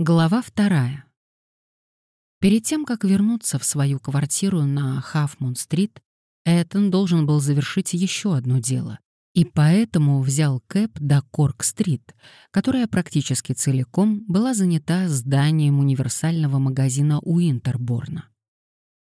Глава вторая. Перед тем, как вернуться в свою квартиру на Хафмун-стрит, Этон должен был завершить еще одно дело, и поэтому взял кэп до Корк-стрит, которая практически целиком была занята зданием универсального магазина Уинтерборна.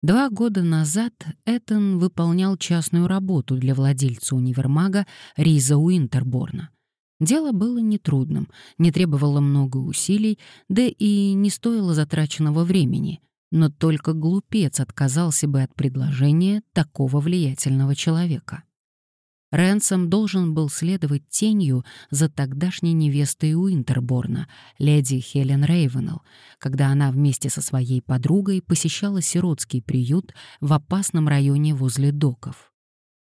Два года назад Этон выполнял частную работу для владельца универмага Риза Уинтерборна — Дело было нетрудным, не требовало много усилий, да и не стоило затраченного времени, но только глупец отказался бы от предложения такого влиятельного человека. Ренсом должен был следовать тенью за тогдашней невестой Уинтерборна, леди Хелен Рейвенелл, когда она вместе со своей подругой посещала сиротский приют в опасном районе возле доков.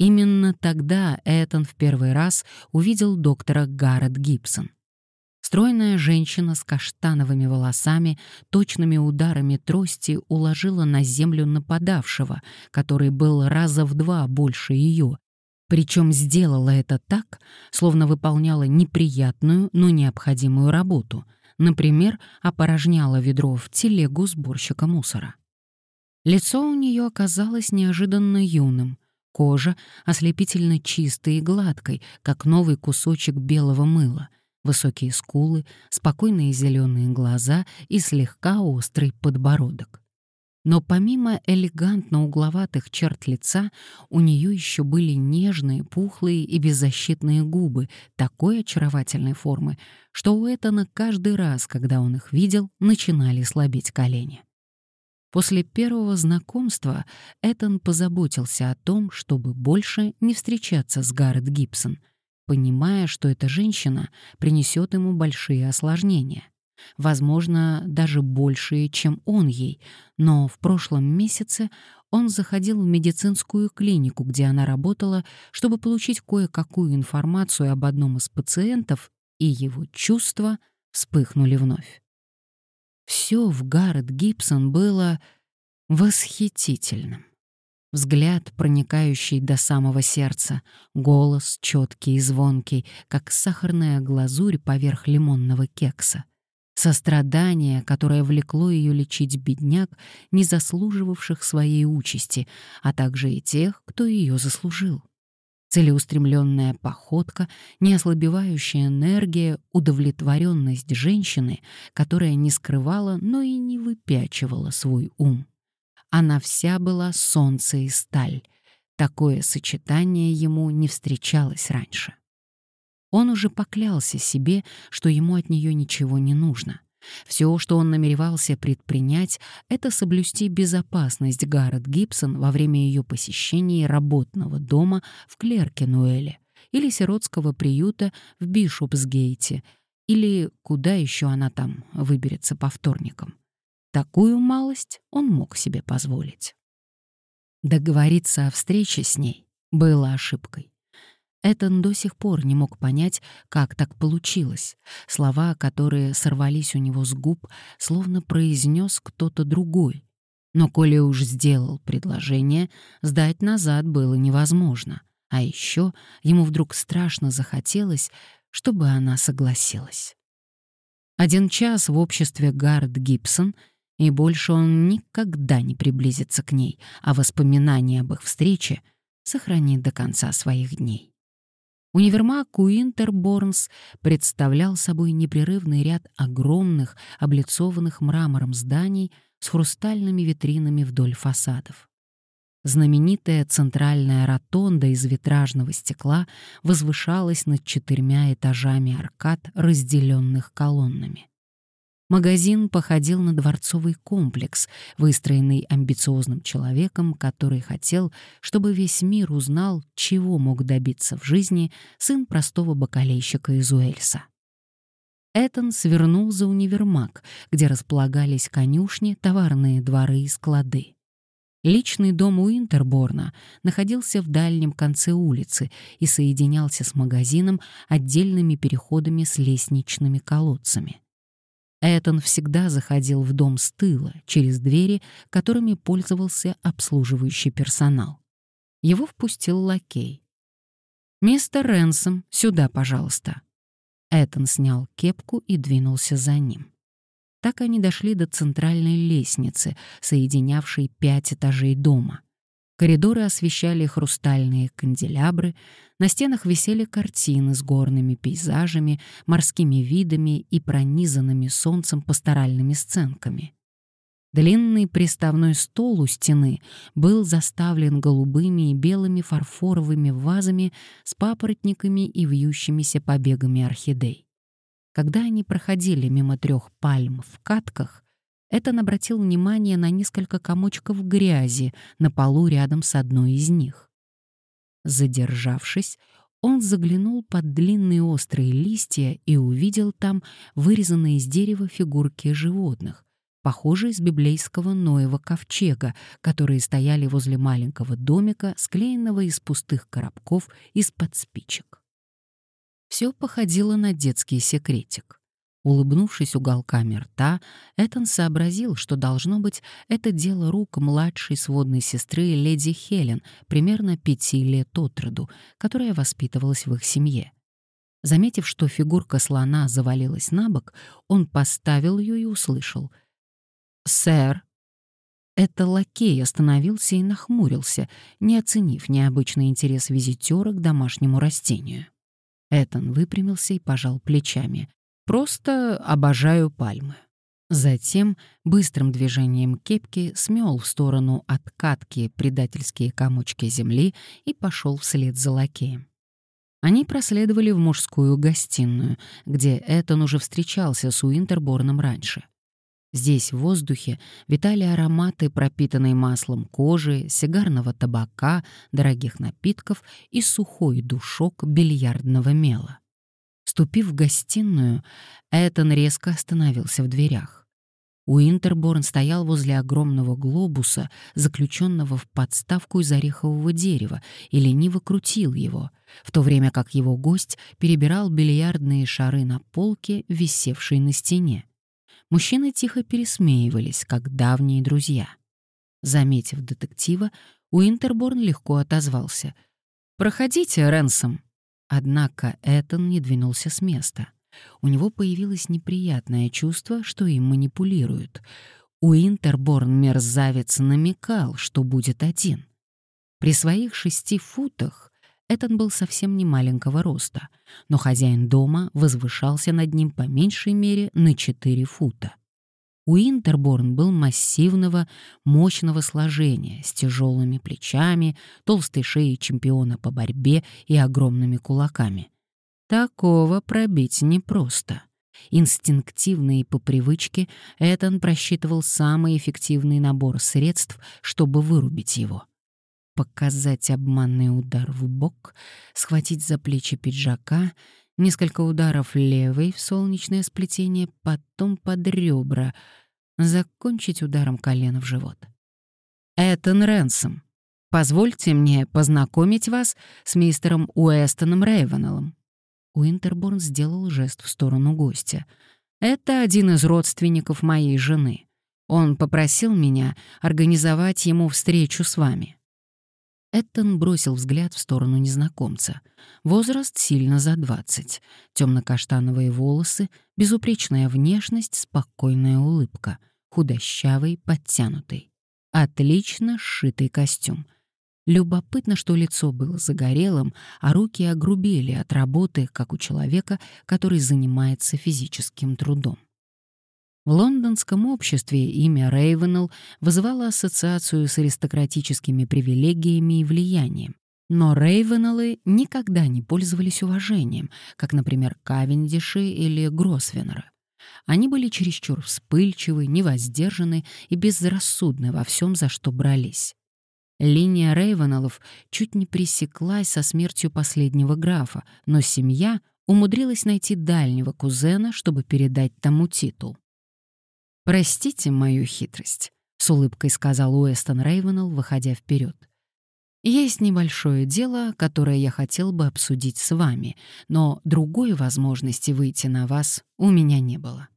Именно тогда Этон в первый раз увидел доктора Гаррет Гибсон. Стройная женщина с каштановыми волосами, точными ударами трости уложила на землю нападавшего, который был раза в два больше ее, причем сделала это так, словно выполняла неприятную, но необходимую работу, например, опорожняла ведро в телегу сборщика мусора. Лицо у нее оказалось неожиданно юным, Кожа ослепительно чистой и гладкой, как новый кусочек белого мыла. Высокие скулы, спокойные зеленые глаза и слегка острый подбородок. Но помимо элегантно-угловатых черт лица, у нее еще были нежные, пухлые и беззащитные губы такой очаровательной формы, что у Этана каждый раз, когда он их видел, начинали слабеть колени. После первого знакомства Этан позаботился о том, чтобы больше не встречаться с Гаррет Гибсон, понимая, что эта женщина принесет ему большие осложнения. Возможно, даже большие, чем он ей, но в прошлом месяце он заходил в медицинскую клинику, где она работала, чтобы получить кое-какую информацию об одном из пациентов, и его чувства вспыхнули вновь. Все в Гаррет Гибсон было восхитительным. Взгляд, проникающий до самого сердца, голос четкий и звонкий, как сахарная глазурь поверх лимонного кекса. Сострадание, которое влекло ее лечить бедняк, не заслуживавших своей участи, а также и тех, кто ее заслужил целеустремленная походка, неослабевающая энергия, удовлетворенность женщины, которая не скрывала, но и не выпячивала свой ум. Она вся была солнце и сталь. Такое сочетание ему не встречалось раньше. Он уже поклялся себе, что ему от нее ничего не нужно. Все, что он намеревался предпринять, это соблюсти безопасность Гаррет Гибсон во время ее посещения работного дома в Клеркенуэле или сиротского приюта в Бишопсгейте, или куда еще она там выберется по вторникам. Такую малость он мог себе позволить. Договориться о встрече с ней было ошибкой. Этон до сих пор не мог понять, как так получилось. Слова, которые сорвались у него с губ, словно произнес кто-то другой. Но коли уж сделал предложение, сдать назад было невозможно. А еще ему вдруг страшно захотелось, чтобы она согласилась. Один час в обществе Гард Гибсон, и больше он никогда не приблизится к ней, а воспоминания об их встрече сохранит до конца своих дней. Универмаг Уинтерборнс представлял собой непрерывный ряд огромных, облицованных мрамором зданий с хрустальными витринами вдоль фасадов. Знаменитая центральная ротонда из витражного стекла возвышалась над четырьмя этажами аркад, разделенных колоннами. Магазин походил на дворцовый комплекс, выстроенный амбициозным человеком, который хотел, чтобы весь мир узнал, чего мог добиться в жизни сын простого бакалейщика из Уэльса. Этон свернул за универмаг, где располагались конюшни, товарные дворы и склады. Личный дом Уинтерборна находился в дальнем конце улицы и соединялся с магазином отдельными переходами с лестничными колодцами. Этон всегда заходил в дом с тыла, через двери, которыми пользовался обслуживающий персонал. Его впустил лакей. «Мистер Ренсом, сюда, пожалуйста». Этон снял кепку и двинулся за ним. Так они дошли до центральной лестницы, соединявшей пять этажей дома. Коридоры освещали хрустальные канделябры, на стенах висели картины с горными пейзажами, морскими видами и пронизанными солнцем пасторальными сценками. Длинный приставной стол у стены был заставлен голубыми и белыми фарфоровыми вазами с папоротниками и вьющимися побегами орхидей. Когда они проходили мимо трех пальм в катках, Этан обратил внимание на несколько комочков грязи на полу рядом с одной из них. Задержавшись, он заглянул под длинные острые листья и увидел там вырезанные из дерева фигурки животных, похожие с библейского Ноева ковчега, которые стояли возле маленького домика, склеенного из пустых коробков из-под спичек. Все походило на детский секретик. Улыбнувшись уголками рта, Этан сообразил, что, должно быть, это дело рук младшей сводной сестры леди Хелен, примерно пяти лет от роду, которая воспитывалась в их семье. Заметив, что фигурка слона завалилась на бок, он поставил ее и услышал — «Сэр». Это лакей остановился и нахмурился, не оценив необычный интерес визитера к домашнему растению. Этон выпрямился и пожал плечами. «Просто обожаю пальмы». Затем быстрым движением кепки смел в сторону от катки предательские комочки земли и пошел вслед за лакеем. Они проследовали в мужскую гостиную, где Этон уже встречался с Уинтерборном раньше. Здесь в воздухе витали ароматы пропитанной маслом кожи, сигарного табака, дорогих напитков и сухой душок бильярдного мела. Ступив в гостиную, Этан резко остановился в дверях. Уинтерборн стоял возле огромного глобуса, заключенного в подставку из орехового дерева, и лениво крутил его, в то время как его гость перебирал бильярдные шары на полке, висевшей на стене. Мужчины тихо пересмеивались, как давние друзья. Заметив детектива, Уинтерборн легко отозвался. «Проходите, Ренсом». Однако Этон не двинулся с места. У него появилось неприятное чувство, что им манипулируют. Уинтерборн мерзавец намекал, что будет один. При своих шести футах Этан был совсем не маленького роста, но хозяин дома возвышался над ним по меньшей мере на 4 фута. Уинтерборн был массивного, мощного сложения, с тяжелыми плечами, толстой шеей чемпиона по борьбе и огромными кулаками. Такого пробить непросто. Инстинктивно и по привычке Этан просчитывал самый эффективный набор средств, чтобы вырубить его — показать обманный удар в бок, схватить за плечи пиджака, несколько ударов левой в солнечное сплетение, потом под ребра, закончить ударом колена в живот. «Этан Ренсом, позвольте мне познакомить вас с мистером Уэстоном Рейвенеллом». Уинтерборн сделал жест в сторону гостя. «Это один из родственников моей жены. Он попросил меня организовать ему встречу с вами». Эттон бросил взгляд в сторону незнакомца. Возраст сильно за двадцать, темно-каштановые волосы, безупречная внешность, спокойная улыбка, худощавый, подтянутый. Отлично сшитый костюм. Любопытно, что лицо было загорелым, а руки огрубели от работы, как у человека, который занимается физическим трудом. В лондонском обществе имя Рейвенелл вызывало ассоциацию с аристократическими привилегиями и влиянием. Но Рейвенеллы никогда не пользовались уважением, как, например, Кавендиши или Гросвеннеры. Они были чересчур вспыльчивы, невоздержаны и безрассудны во всем, за что брались. Линия Рейвенеллов чуть не пресеклась со смертью последнего графа, но семья умудрилась найти дальнего кузена, чтобы передать тому титул. «Простите мою хитрость», — с улыбкой сказал Уэстон Рейвенелл, выходя вперед. «Есть небольшое дело, которое я хотел бы обсудить с вами, но другой возможности выйти на вас у меня не было».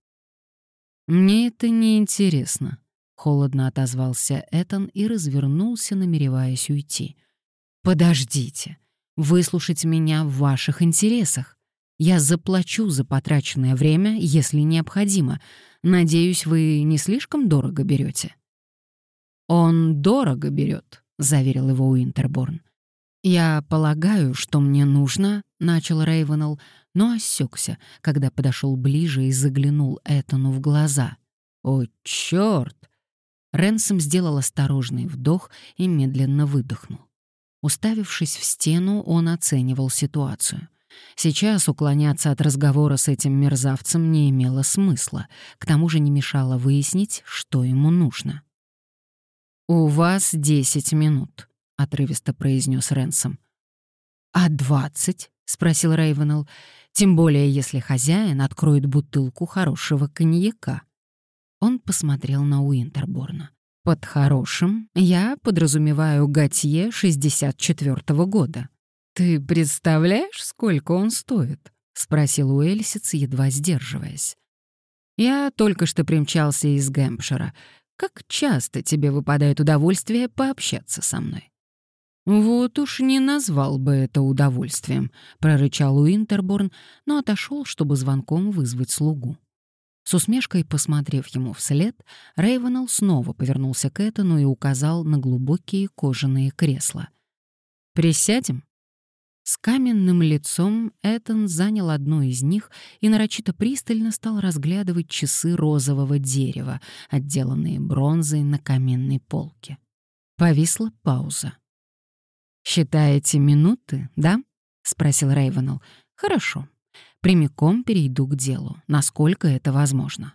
«Мне это не интересно», — холодно отозвался Этан и развернулся, намереваясь уйти. «Подождите, выслушать меня в ваших интересах. Я заплачу за потраченное время, если необходимо. Надеюсь, вы не слишком дорого берете. Он дорого берет, заверил его Уинтерборн. Я полагаю, что мне нужно, начал Рейвенелл, но осекся, когда подошел ближе и заглянул Этону в глаза. О, черт! Ренсом сделал осторожный вдох и медленно выдохнул. Уставившись в стену, он оценивал ситуацию. Сейчас уклоняться от разговора с этим мерзавцем не имело смысла, к тому же не мешало выяснить, что ему нужно. «У вас десять минут», — отрывисто произнес Ренсом. «А двадцать?» — спросил Рейвенелл. «Тем более, если хозяин откроет бутылку хорошего коньяка». Он посмотрел на Уинтерборна. Под хорошим я подразумеваю Готье 64-го года. Ты представляешь, сколько он стоит? спросил Уэльсиц, едва сдерживаясь. Я только что примчался из Гэмпшира. Как часто тебе выпадает удовольствие пообщаться со мной? «Вот уж не назвал бы это удовольствием», — прорычал Уинтерборн, но отошел, чтобы звонком вызвать слугу. С усмешкой посмотрев ему вслед, Рейвенелл снова повернулся к Этану и указал на глубокие кожаные кресла. «Присядем?» С каменным лицом Этан занял одно из них и нарочито пристально стал разглядывать часы розового дерева, отделанные бронзой на каменной полке. Повисла пауза. «Считаете минуты, да?» — спросил Рейвенелл. «Хорошо прямиком перейду к делу, насколько это возможно.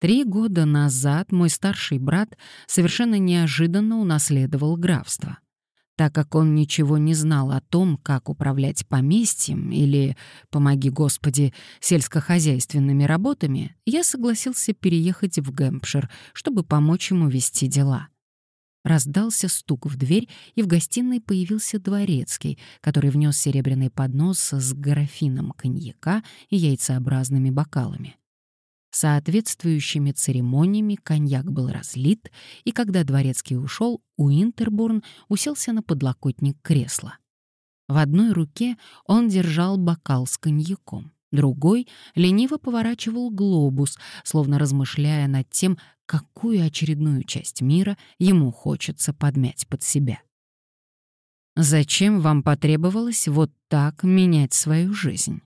Три года назад мой старший брат совершенно неожиданно унаследовал графство. Так как он ничего не знал о том, как управлять поместьем или, помоги Господи, сельскохозяйственными работами, я согласился переехать в Гэмпшир, чтобы помочь ему вести дела. Раздался стук в дверь, и в гостиной появился дворецкий, который внес серебряный поднос с графином коньяка и яйцеобразными бокалами. Соответствующими церемониями коньяк был разлит, и когда дворецкий ушел, Уинтербурн уселся на подлокотник кресла. В одной руке он держал бокал с коньяком, другой лениво поворачивал глобус, словно размышляя над тем, какую очередную часть мира ему хочется подмять под себя. Зачем вам потребовалось вот так менять свою жизнь?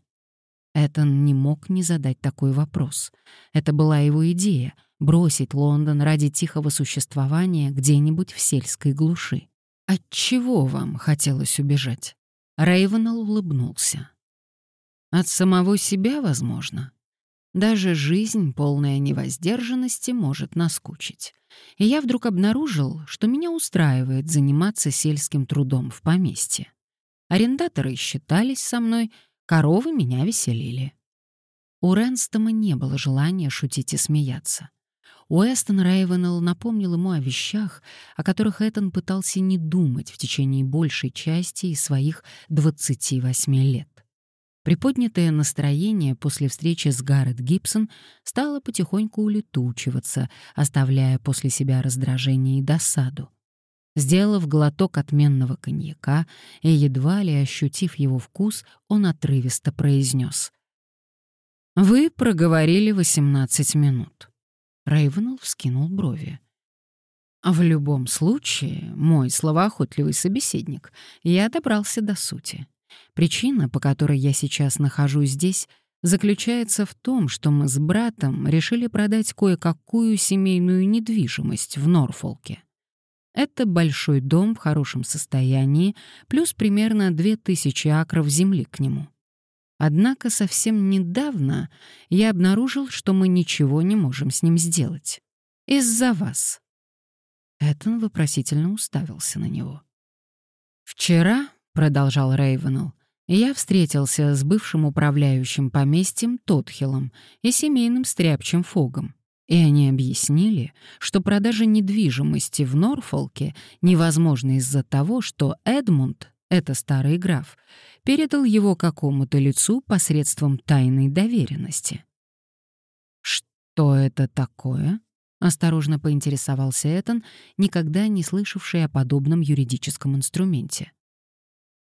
Этон не мог не задать такой вопрос. Это была его идея — бросить Лондон ради тихого существования где-нибудь в сельской глуши. От чего вам хотелось убежать? Рейвенелл улыбнулся. От самого себя, возможно. Даже жизнь, полная невоздержанности, может наскучить. И я вдруг обнаружил, что меня устраивает заниматься сельским трудом в поместье. Арендаторы считались со мной, коровы меня веселили. У Ренстома не было желания шутить и смеяться. Уэстон Рейвенелл напомнил ему о вещах, о которых Этон пытался не думать в течение большей части из своих 28 лет. Приподнятое настроение после встречи с Гаррет Гибсон стало потихоньку улетучиваться, оставляя после себя раздражение и досаду. Сделав глоток отменного коньяка и едва ли ощутив его вкус, он отрывисто произнес. «Вы проговорили 18 минут». Рейвенелл вскинул брови. «В любом случае, мой словоохотливый собеседник, я добрался до сути. Причина, по которой я сейчас нахожусь здесь, заключается в том, что мы с братом решили продать кое-какую семейную недвижимость в Норфолке. Это большой дом в хорошем состоянии, плюс примерно 2000 акров земли к нему. Однако совсем недавно я обнаружил, что мы ничего не можем с ним сделать. Из-за вас. Этон вопросительно уставился на него. Вчера продолжал Рейвенелл, я встретился с бывшим управляющим поместьем Тотхиллом и семейным стряпчем Фогом. И они объяснили, что продажа недвижимости в Норфолке невозможна из-за того, что Эдмунд, это старый граф, передал его какому-то лицу посредством тайной доверенности. «Что это такое?» — осторожно поинтересовался Этан, никогда не слышавший о подобном юридическом инструменте.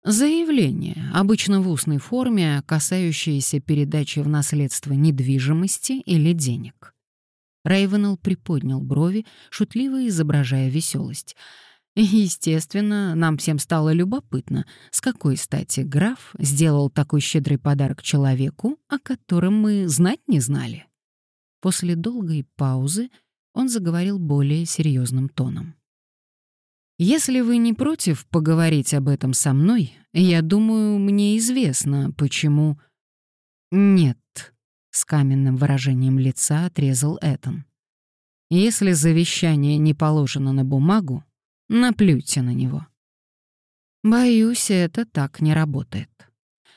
Заявление, обычно в устной форме, касающееся передачи в наследство недвижимости или денег. Рейвенелл приподнял брови, шутливо изображая веселость. Естественно, нам всем стало любопытно, с какой стати граф сделал такой щедрый подарок человеку, о котором мы знать не знали. После долгой паузы он заговорил более серьезным тоном. Если вы не против поговорить об этом со мной, я думаю, мне известно, почему... Нет, с каменным выражением лица отрезал Этон. Если завещание не положено на бумагу, наплюйте на него. Боюсь, это так не работает.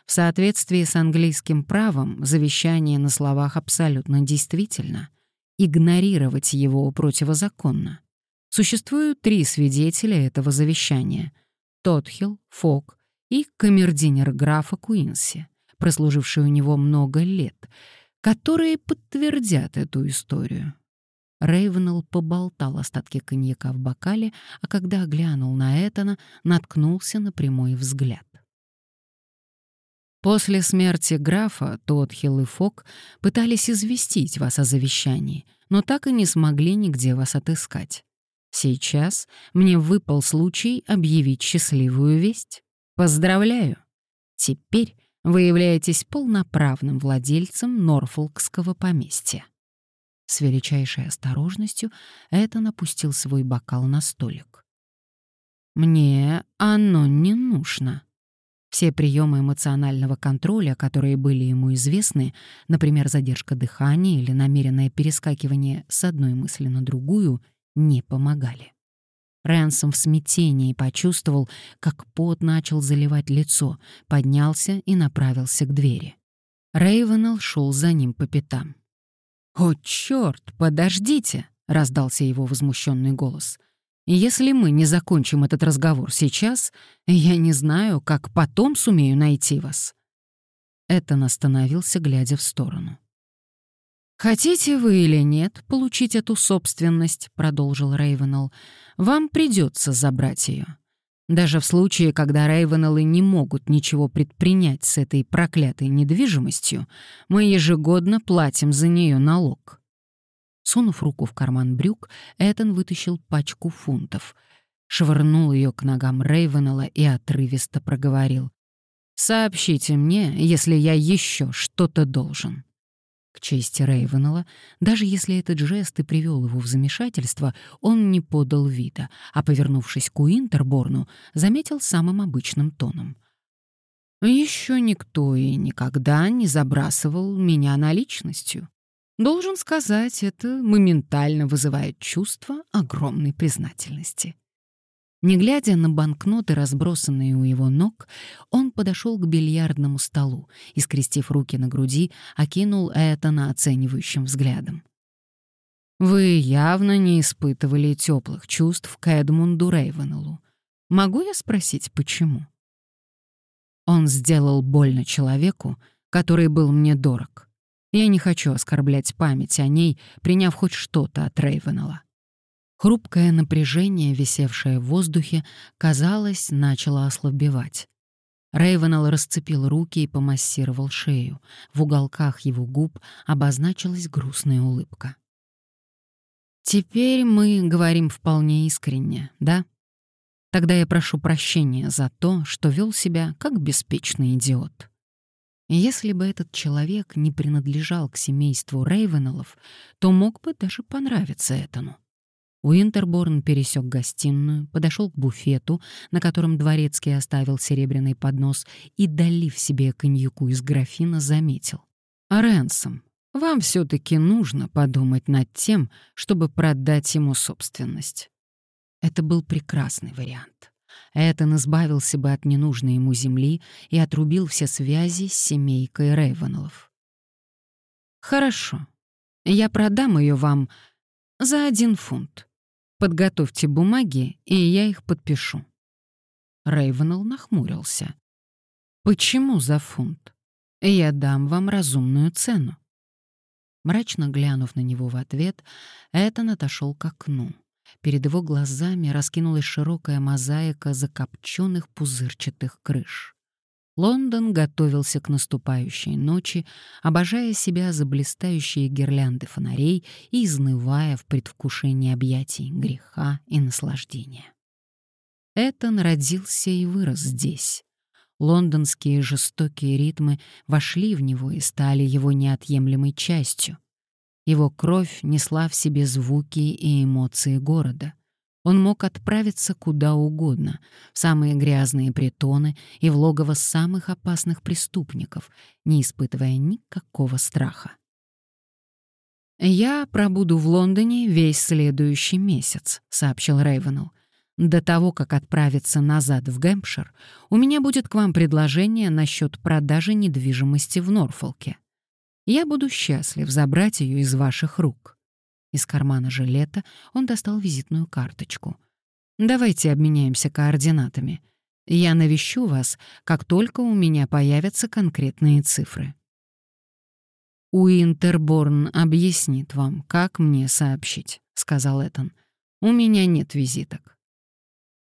В соответствии с английским правом завещание на словах абсолютно действительно. Игнорировать его противозаконно. Существуют три свидетеля этого завещания — Тотхилл, Фок и камердинер графа Куинси, прослуживший у него много лет, которые подтвердят эту историю. Рейвенелл поболтал остатки коньяка в бокале, а когда глянул на Этана, наткнулся на прямой взгляд. После смерти графа Тодхилл и Фок пытались известить вас о завещании, но так и не смогли нигде вас отыскать. Сейчас мне выпал случай объявить счастливую весть. Поздравляю! Теперь вы являетесь полноправным владельцем Норфолкского поместья. С величайшей осторожностью Этан опустил свой бокал на столик. «Мне оно не нужно», все приемы эмоционального контроля, которые были ему известны, например, задержка дыхания или намеренное перескакивание с одной мысли на другую, не помогали. Рэнсом в смятении почувствовал, как пот начал заливать лицо, поднялся и направился к двери. Рейвенелл шел за ним по пятам. «О, черт, подождите!» — раздался его возмущенный голос. «Если мы не закончим этот разговор сейчас, я не знаю, как потом сумею найти вас». Этон остановился, глядя в сторону. «Хотите вы или нет получить эту собственность», — продолжил Рейвенелл, — «вам придется забрать ее. Даже в случае, когда Рейвенеллы не могут ничего предпринять с этой проклятой недвижимостью, мы ежегодно платим за нее налог». Сунув руку в карман брюк, Этон вытащил пачку фунтов, швырнул ее к ногам Рейвенелла и отрывисто проговорил. «Сообщите мне, если я еще что-то должен». К чести Рейвенелла, даже если этот жест и привел его в замешательство, он не подал вида, а, повернувшись к Уинтерборну, заметил самым обычным тоном. «Еще никто и никогда не забрасывал меня наличностью. Должен сказать, это моментально вызывает чувство огромной признательности». Не глядя на банкноты, разбросанные у его ног, он подошел к бильярдному столу и, скрестив руки на груди, окинул это на оценивающим взглядом. «Вы явно не испытывали теплых чувств к Эдмунду Рейвенеллу. Могу я спросить, почему?» Он сделал больно человеку, который был мне дорог. Я не хочу оскорблять память о ней, приняв хоть что-то от Рейвенелла. Хрупкое напряжение, висевшее в воздухе, казалось, начало ослабевать. Рейвенелл расцепил руки и помассировал шею. В уголках его губ обозначилась грустная улыбка. «Теперь мы говорим вполне искренне, да? Тогда я прошу прощения за то, что вел себя как беспечный идиот». Если бы этот человек не принадлежал к семейству Рейвенеллов, то мог бы даже понравиться этому. Уинтерборн пересек гостиную, подошел к буфету, на котором дворецкий оставил серебряный поднос, и, долив себе коньяку из графина, заметил. «А Ренсом, вам все-таки нужно подумать над тем, чтобы продать ему собственность». Это был прекрасный вариант. Этон избавился бы от ненужной ему земли и отрубил все связи с семейкой Рейвенеллов. «Хорошо. Я продам ее вам за один фунт. Подготовьте бумаги, и я их подпишу». Рейвенелл нахмурился. «Почему за фунт? Я дам вам разумную цену». Мрачно глянув на него в ответ, Этан отошел к окну Перед его глазами раскинулась широкая мозаика закопченных пузырчатых крыш. Лондон готовился к наступающей ночи, обожая себя за блистающие гирлянды фонарей и изнывая в предвкушении объятий греха и наслаждения. Этон родился и вырос здесь. Лондонские жестокие ритмы вошли в него и стали его неотъемлемой частью. Его кровь несла в себе звуки и эмоции города. Он мог отправиться куда угодно, в самые грязные притоны и в логово самых опасных преступников, не испытывая никакого страха. «Я пробуду в Лондоне весь следующий месяц», — сообщил Рейвенелл. «До того, как отправиться назад в Гэмпшир, у меня будет к вам предложение насчет продажи недвижимости в Норфолке. Я буду счастлив забрать ее из ваших рук». Из кармана жилета он достал визитную карточку. «Давайте обменяемся координатами. Я навещу вас, как только у меня появятся конкретные цифры». «Уинтерборн объяснит вам, как мне сообщить», — сказал Этан. «У меня нет визиток».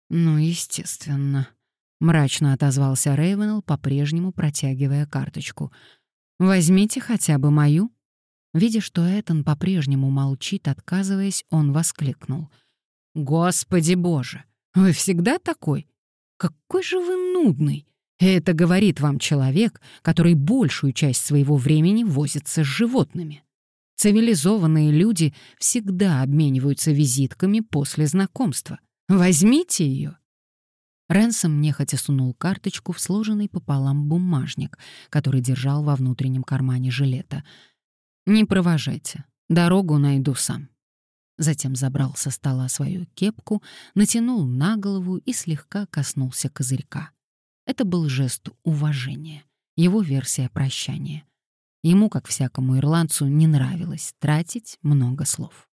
«Ну, естественно», — мрачно отозвался Рейвенелл, по-прежнему протягивая карточку. «Возьмите хотя бы мою». Видя, что Этан по-прежнему молчит, отказываясь, он воскликнул. «Господи боже, вы всегда такой? Какой же вы нудный! Это говорит вам человек, который большую часть своего времени возится с животными. Цивилизованные люди всегда обмениваются визитками после знакомства. Возьмите ее. Рэнсом нехотя сунул карточку в сложенный пополам бумажник, который держал во внутреннем кармане жилета — «Не провожайте. Дорогу найду сам». Затем забрал со стола свою кепку, натянул на голову и слегка коснулся козырька. Это был жест уважения, его версия прощания. Ему, как всякому ирландцу, не нравилось тратить много слов.